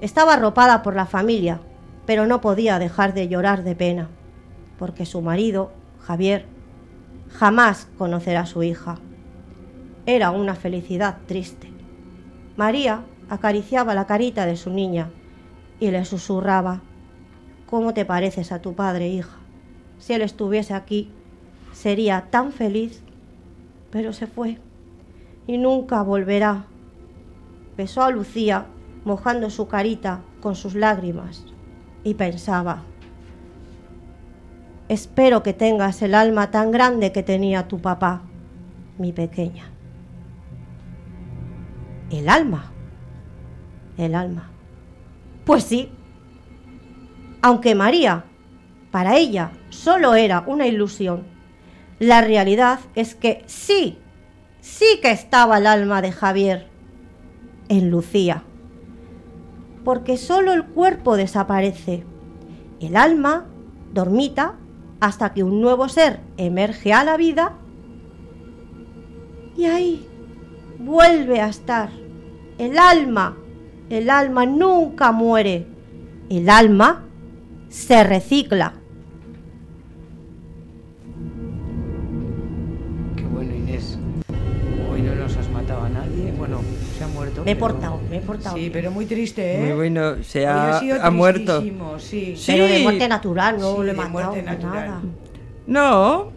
Estaba arropada por la familia, pero no podía dejar de llorar de pena, porque su marido, Javier, jamás conocerá a su hija. Era una felicidad triste. María acariciaba la carita de su niña y le susurraba, ¿Cómo te pareces a tu padre, hija? Si él estuviese aquí, sería tan feliz, pero se fue y nunca volverá besó a Lucía, mojando su carita con sus lágrimas, y pensaba, espero que tengas el alma tan grande que tenía tu papá, mi pequeña. El alma, el alma. Pues sí, aunque María, para ella, solo era una ilusión, la realidad es que sí, sí que estaba el alma de Javier en Lucía. Porque solo el cuerpo desaparece el alma dormita hasta que un nuevo ser emerge a la vida y ahí vuelve a estar el alma. El alma nunca muere. El alma se recicla. Se. Me he portado, me he portado. Sí, pero muy triste, ¿eh? Muy bueno, se ha, ha muerto. Sí. Sí. Pero de muerte natural, no Sí, lo he de matado. natural. nada. No.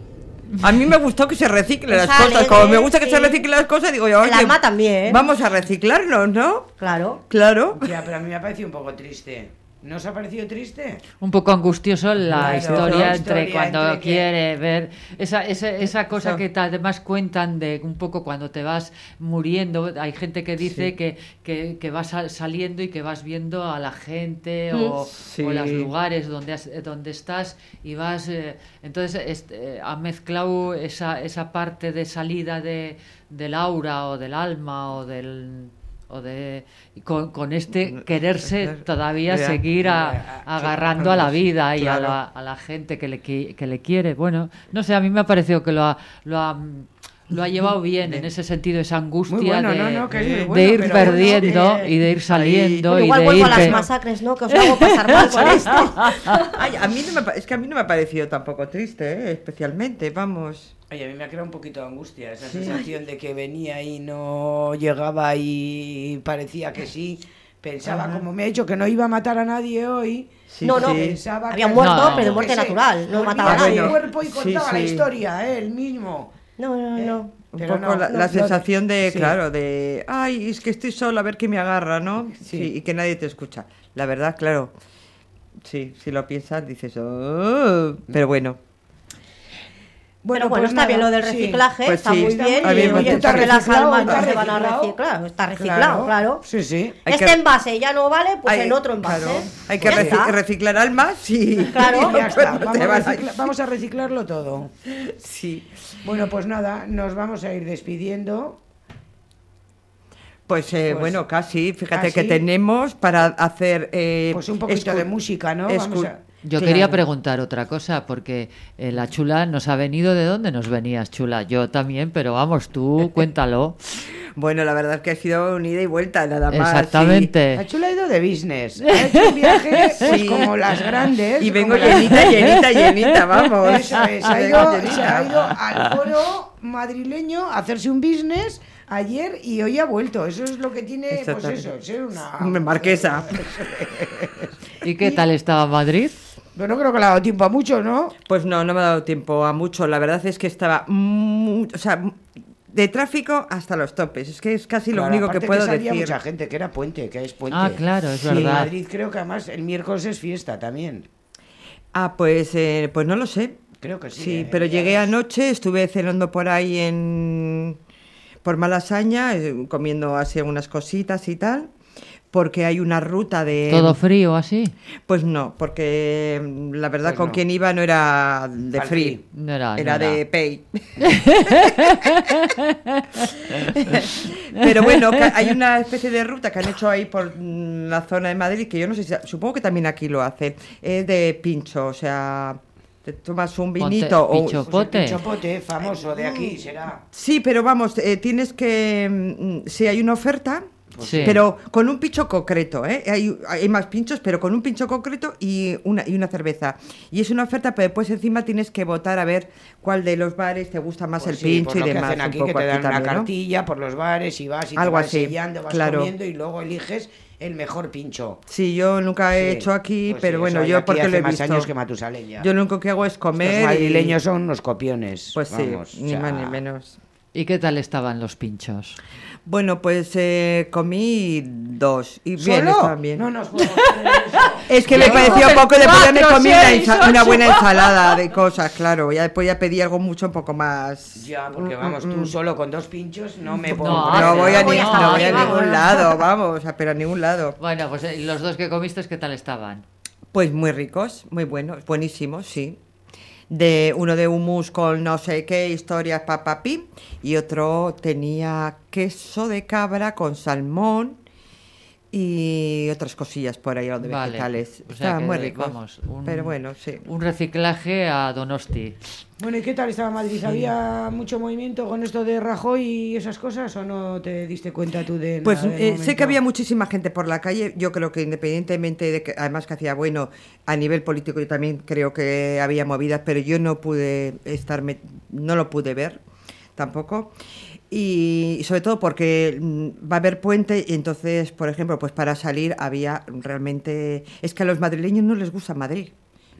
A mí me gustó que se reciclen las cosas. Como me gusta que se sí. reciclen las cosas, digo yo, El oye, alma también. vamos a reciclarnos, ¿no? Claro. Claro. Ya, pero a mí me ha parecido un poco triste. ¿No os ha parecido triste? Un poco angustioso la Claro, historia la entre cuando entre que- quiere ver esa, esa, esa cosa que además cuentan de un poco cuando te vas muriendo. Hay gente que dice Sí. que, que, que vas sal- saliendo y que vas viendo a la gente Mm. o, Sí. o los lugares donde, has- donde estás y vas. eh, entonces este, eh, ha mezclado esa, esa parte de salida de, del aura o del alma o del o de con, con este quererse todavía Ya. seguir a- agarrando a la vida y a, la, a la gente que le, que le quiere. Bueno, no sé, a mí me ha parecido que lo ha, lo ha, lo ha llevado bien en ese sentido, esa angustia bueno, de, no, no, de bueno, ir perdiendo y de ir saliendo y igual de vuelvo ir a las masacres, ¿no? Que os hago pasar mal con esto. Ay, a mí no me, es que a mí no me ha parecido tampoco triste, ¿eh? especialmente, vamos. Oye, a mí me ha creado un poquito de angustia esa sensación de que venía y no llegaba y parecía que sí. Pensaba, como me ha dicho que no iba a matar a nadie hoy. Sí, No, no, sí. Pensaba Había que- muerto, No. pero muerte natural, no mataba a nadie. Bueno, cuerpo y sí, contaba la historia, ¿eh? el mismo. No, no, Eh, no. Un pero poco no, la, no, la lo- sensación de, sí. claro, de, ay, es que estoy sola, a ver qué me agarra, ¿no? Sí. Sí. y que nadie te escucha. La verdad, claro, sí, si lo piensas, dices, oh, pero bueno. Pero bueno, pues está bien lo del sí. reciclaje, Pues está sí, muy está bien. muy y bien, oye, porque las reciclado, almas no está se van a reciclar. Está reciclado, claro. Sí, sí. Hay este que- envase ya no vale, pues Hay- en otro envase. claro, hay que reci- está. reciclar almas y... Claro. Ya está, Te vamos recicla- vamos a reciclarlo todo. Sí. Bueno, pues nada, nos vamos a ir despidiendo. Pues, eh, Pues, bueno, casi, fíjate casi. que tenemos para hacer... eh, Pues un poquito escu- de música, ¿no? escu- Vamos a- Yo Claro. quería preguntar otra cosa, porque eh, la chula nos ha venido de dónde nos venías, chula. Yo también, pero vamos, tú cuéntalo. Bueno, la verdad es que ha sido un ida y vuelta, nada más. sí. Exactamente. La chula ha ido de business. Ha hecho un viaje pues, Sí. como las grandes. Y vengo las- llenita, llenita, llenita, vamos. Eso es, ha ido, llenita. se ha ido al foro madrileño a hacerse un business ayer y hoy ha vuelto. Eso es lo que tiene, pues eso, ser una... Marquesa. ¿Y qué tal estaba Madrid? Pero no creo que le ha dado tiempo a mucho, ¿no? Pues no, no me ha dado tiempo a mucho. La verdad es que estaba mu- o sea, de tráfico hasta los topes. Es que es casi lo único que aparte puedo salía decir. mucha gente, que era puente, que es puente. Ah, claro, es Sí, En verdad. Madrid creo que además el miércoles es fiesta también. Ah, pues, eh, pues no lo sé. Creo que sí. Sí, ¿eh? pero llegué anoche, estuve cenando por ahí en por Malasaña, eh, comiendo así algunas cositas y tal, porque hay una ruta de ¿Todo frío así? Pues no, porque mm, la verdad Pues con no. quien iba no era de Al free, free. No era, era no de pay. Pero bueno, hay una especie de ruta que han hecho ahí por mm, la zona de Madrid que yo no sé si, supongo que también aquí lo hacen, es de pincho, o sea, te tomas un Ponte vinito o pincho. Pues el Pote. pinchopote famoso de aquí será. Sí, pero vamos, eh, tienes que mm, si hay una oferta Sí. Pero con un pincho concreto, ¿eh? Hay, hay más pinchos, pero con un pincho concreto y una, y una cerveza. Y es una oferta, pero después encima tienes que votar a ver cuál de los bares te gusta más Pues el sí, pincho pues y lo que demás. hacen un aquí, poco que te aquí dan una también, ¿no? cartilla por los bares y vas y Algo te vas así, sellando, vas claro. comiendo y luego eliges el mejor pincho. Sí, yo nunca he Sí, hecho aquí, pues pero sí, bueno, yo aquí porque hace lo he más visto. años que Matusalén ya. Yo lo único que hago es comer. Los y- madrileños son unos copiones. Pues sí, vamos, o ni más ni menos. ¿Y qué tal estaban los pinchos? Bueno, pues eh, comí dos. Y bien, bien. No nos. Es que me pareció poco, después ya me comí una, seis, ensa- una ocho. buena ensalada de cosas, claro. Ya después ya pedí algo mucho un poco más. Ya, porque Mm, vamos, mm, tú mm. solo con dos pinchos no me puedo No. No voy a, voy ni- hasta no voy a ningún lado, vamos, a- pero a ningún lado. Bueno, pues eh, los dos que comiste, ¿qué tal estaban? Pues muy ricos, muy buenos, buenísimos, sí. De uno de hummus con no sé qué historias papapi y otro tenía queso de cabra con salmón y otras cosillas por ahí, de Vale, vegetales. o sea Estaban muy ricos. vamos, un- Pero bueno, sí. Un reciclaje a Donosti. Bueno, ¿y qué tal estaba Madrid? ¿Había mucho movimiento con esto de Rajoy y esas cosas o no te diste cuenta tú de Pues nada eh, sé que había muchísima gente por la calle. Yo creo que independientemente de que, además que hacía bueno, a nivel político yo también creo que había movidas, pero yo no pude estar, no lo pude ver tampoco. Y sobre todo porque mm, va a haber puente y entonces, por ejemplo, pues para salir había realmente... Es que a los madrileños no les gusta Madrid.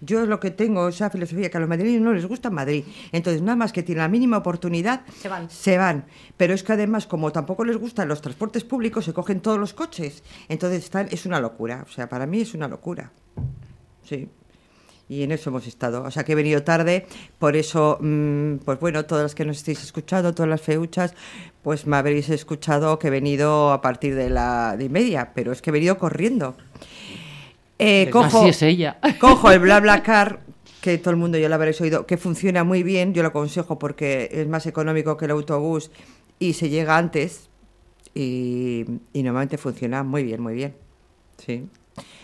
Yo es lo que tengo, esa filosofía, que a los madrileños no les gusta Madrid. Entonces, nada más que tienen la mínima oportunidad, Se van. se van. Pero es que además, como tampoco les gustan los transportes públicos, se cogen todos los coches. Entonces, están, es una locura. O sea, para mí es una locura. Sí. Y en eso hemos estado. O sea, que he venido tarde. Por eso, mm, pues bueno, todas las que nos estéis escuchando, todas las feuchas, pues me habréis escuchado que he venido a partir de la de media. Pero es que he venido corriendo. Eh, cojo, Así es ella. cojo el BlaBlaCar, que todo el mundo ya lo habréis oído, que funciona muy bien, yo lo aconsejo porque es más económico que el autobús y se llega antes y, y normalmente funciona muy bien, muy bien. Sí.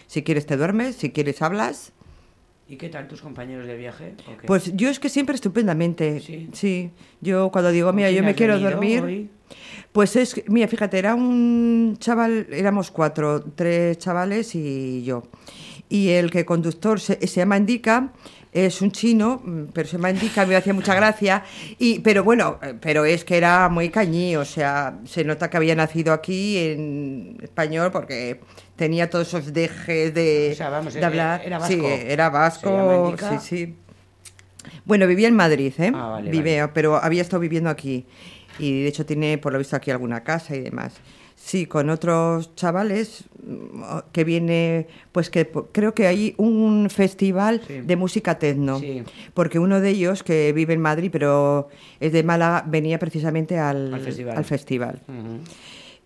Si quieres te duermes, si quieres hablas. ¿Y qué tal tus compañeros de viaje? Pues yo es que siempre estupendamente. Sí. Yo cuando digo, ¿Con mira, yo me quiero dormir. hoy? Pues es, mira, fíjate, era un chaval, éramos cuatro, tres chavales y yo. Y el que conductor se, se llama Indica, es un chino, mm, pero se llama Indica, me hacía mucha gracia. Y, pero bueno, eh, pero es que era muy cañí, o sea, se nota que había nacido aquí en español porque tenía todos esos dejes de, O sea, vamos, de era- hablar. era Sí, vasco. era ¿Se llama vasco, sí, sí. Bueno, vivía en Madrid, ¿eh? Ah, vale, Vive, pero había estado viviendo aquí. Y de hecho tiene, por lo visto, aquí alguna casa y demás. Sí, con otros chavales mm, que viene, pues que creo que hay un festival Sí. de música tecno. Sí. Porque uno de ellos, que vive en Madrid, pero es de Málaga, venía precisamente al, Al festival. al festival.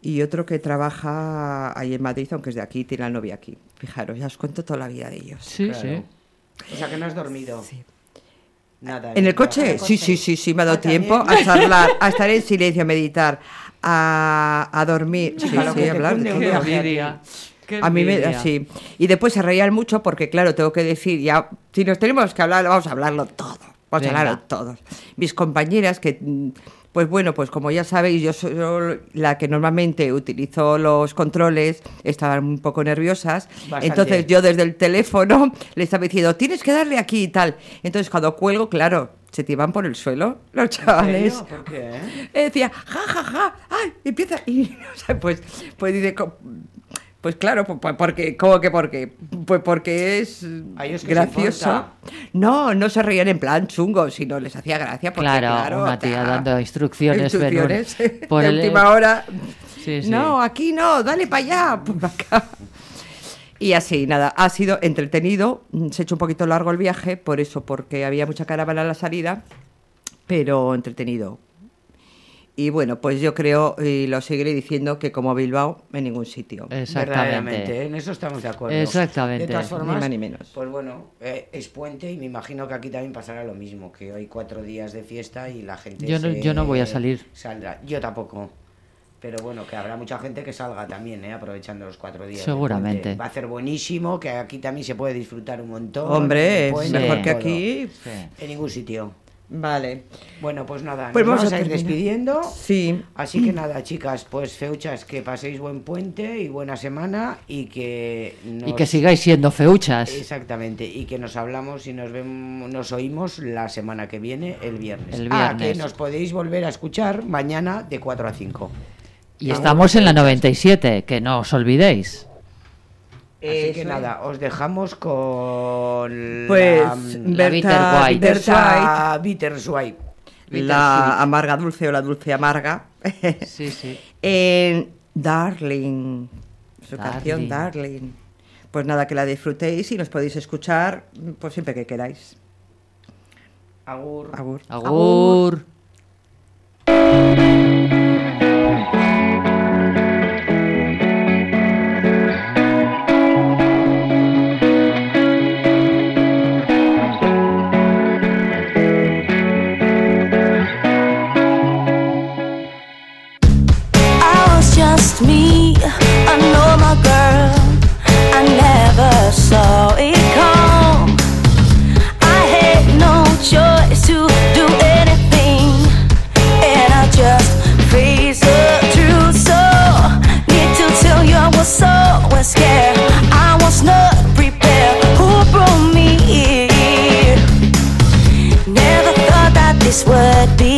Y otro que trabaja ahí en Madrid, aunque es de aquí, tiene la novia aquí. Fijaros, ya os cuento toda la vida de ellos. Sí, Claro. sí. O sea, que no has dormido. Nada. ¿En el coche? Sí, sí, sí, sí, me ha dado tiempo a charlar, a estar en silencio, a meditar, a, a dormir. Sí, lo sí, hablar. A mí me sí. Y después se reían mucho porque, claro, tengo que decir, ya, si nos tenemos que hablar, vamos a hablarlo todo. Vamos Venga. a hablarlo todos. Mis compañeras que, pues bueno, pues como ya sabéis, yo soy la que normalmente utilizo los controles, estaban un poco nerviosas. Bastante. Entonces yo desde el teléfono le estaba diciendo, tienes que darle aquí y tal. Entonces cuando cuelgo, claro, se te iban por el suelo los ¿En chavales. serio? ¿Por qué? Eh, decía, ja, ja, ja, ay, empieza, y, o sea, pues, pues dice, pues claro, porque, ¿cómo que por qué? Pues porque es que se gracioso. No, no se reían en plan chungo, sino les hacía gracia. Porque, Claro, claro, una tía ta- dando instrucciones, un- instrucciones por de el- última hora. Sí, sí. No, aquí no, dale para allá, por acá. Y así, nada, ha sido entretenido. Se ha hecho un poquito largo el viaje, por eso, porque había mucha caravana a la salida, pero entretenido. Y bueno, pues yo creo, y lo seguiré diciendo, que como Bilbao, en ningún sitio. Exactamente. en eso estamos de acuerdo. Exactamente. De todas formas, Ni más ni menos. pues bueno, eh, es puente y me imagino que aquí también pasará lo mismo, que hoy cuatro días de fiesta y la gente Yo no- se- yo no voy a salir. Saldrá. Yo tampoco. Pero bueno, que habrá mucha gente que salga también, ¿eh? aprovechando los cuatro días. Seguramente. Va a ser buenísimo, que aquí también se puede disfrutar un montón. Hombre, es mejor que aquí. Sí. En ningún sitio. Vale. Bueno, pues nada, Pues nos vamos vamos a a ir despidiendo. Sí. Así que nada, chicas, pues feuchas, que paséis buen puente y buena semana y que Y que sigáis siendo feuchas. Exactamente, y que nos hablamos y nos vemos, nos oímos la semana que viene, el viernes. El Ah, viernes. que nos podéis volver a escuchar mañana de 4 a 5. Y estamos en la 97, que no os olvidéis. Así que nada, os dejamos con Pues, la, la Berta Bittersweet. Berta Bittersweet. La amarga dulce o la dulce amarga. Sí, sí. en Darling. Su Darling. canción Darling. Pues nada, que la disfrutéis y nos podéis escuchar pues siempre que queráis. Agur. Agur. Agur. this word be